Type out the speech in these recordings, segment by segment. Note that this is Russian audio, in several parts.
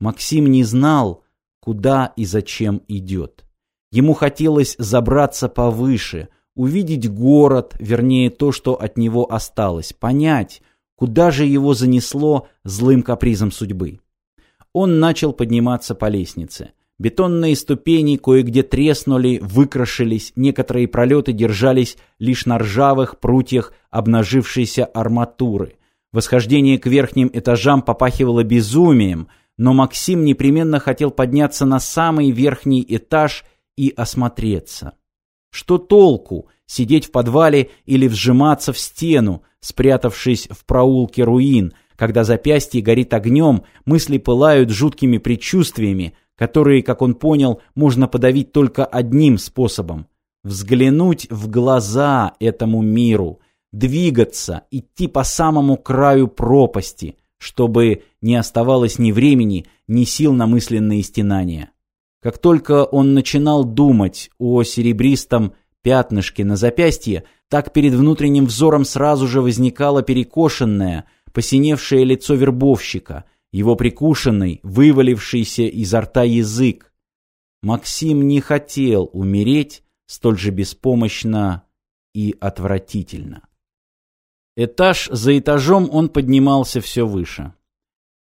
Максим не знал, куда и зачем идет. Ему хотелось забраться повыше, увидеть город, вернее то, что от него осталось, понять, куда же его занесло злым капризом судьбы. Он начал подниматься по лестнице. Бетонные ступени кое-где треснули, выкрашились, некоторые пролеты держались лишь на ржавых прутьях обнажившейся арматуры. Восхождение к верхним этажам попахивало безумием, но Максим непременно хотел подняться на самый верхний этаж и осмотреться. Что толку сидеть в подвале или вжиматься в стену, спрятавшись в проулке руин, когда запястье горит огнем, мысли пылают жуткими предчувствиями, которые, как он понял, можно подавить только одним способом – взглянуть в глаза этому миру, двигаться, идти по самому краю пропасти, чтобы не оставалось ни времени, ни сил на мысленные стенания. Как только он начинал думать о серебристом пятнышке на запястье, так перед внутренним взором сразу же возникало перекошенное, посиневшее лицо вербовщика, его прикушенный, вывалившийся изо рта язык. Максим не хотел умереть столь же беспомощно и отвратительно. Этаж за этажом он поднимался все выше.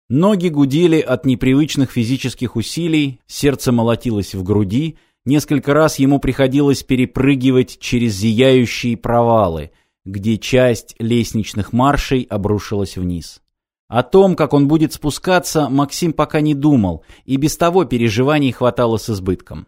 Ноги гудели от непривычных физических усилий, сердце молотилось в груди, несколько раз ему приходилось перепрыгивать через зияющие провалы, где часть лестничных маршей обрушилась вниз. О том, как он будет спускаться, Максим пока не думал, и без того переживаний хватало с избытком.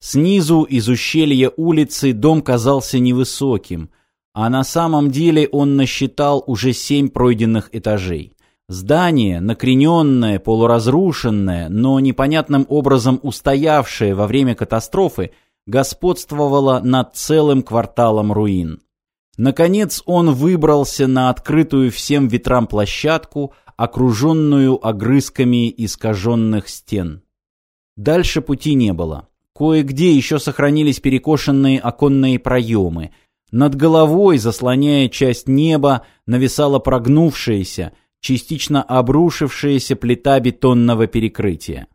Снизу, из ущелья улицы, дом казался невысоким, а на самом деле он насчитал уже семь пройденных этажей. Здание, накрененное, полуразрушенное, но непонятным образом устоявшее во время катастрофы, господствовало над целым кварталом руин. Наконец он выбрался на открытую всем ветрам площадку, окруженную огрызками искаженных стен. Дальше пути не было. Кое-где еще сохранились перекошенные оконные проемы. Над головой, заслоняя часть неба, нависала прогнувшаяся, частично обрушившаяся плита бетонного перекрытия.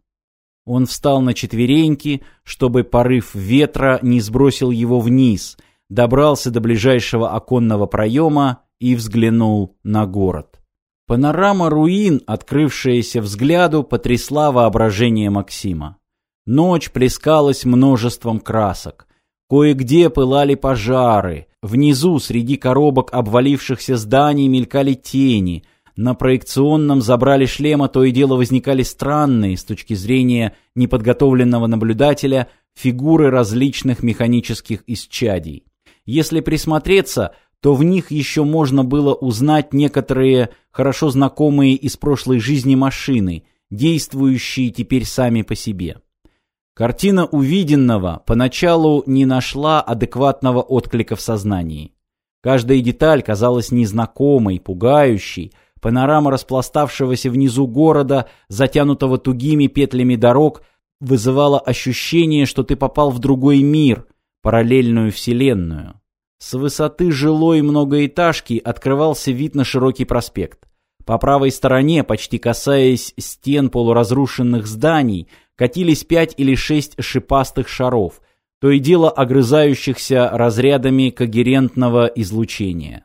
Он встал на четвереньки, чтобы порыв ветра не сбросил его вниз, добрался до ближайшего оконного проема и взглянул на город. Панорама руин, открывшаяся взгляду, потрясла воображение Максима. Ночь плескалась множеством красок. Кое-где пылали пожары. Внизу, среди коробок обвалившихся зданий, мелькали тени — на проекционном забрали шлема то и дело возникали странные, с точки зрения неподготовленного наблюдателя, фигуры различных механических исчадий. Если присмотреться, то в них еще можно было узнать некоторые хорошо знакомые из прошлой жизни машины, действующие теперь сами по себе. Картина увиденного поначалу не нашла адекватного отклика в сознании. Каждая деталь казалась незнакомой, пугающей, Панорама распластавшегося внизу города, затянутого тугими петлями дорог, вызывала ощущение, что ты попал в другой мир, параллельную вселенную. С высоты жилой многоэтажки открывался вид на широкий проспект. По правой стороне, почти касаясь стен полуразрушенных зданий, катились пять или шесть шипастых шаров, то и дело огрызающихся разрядами когерентного излучения.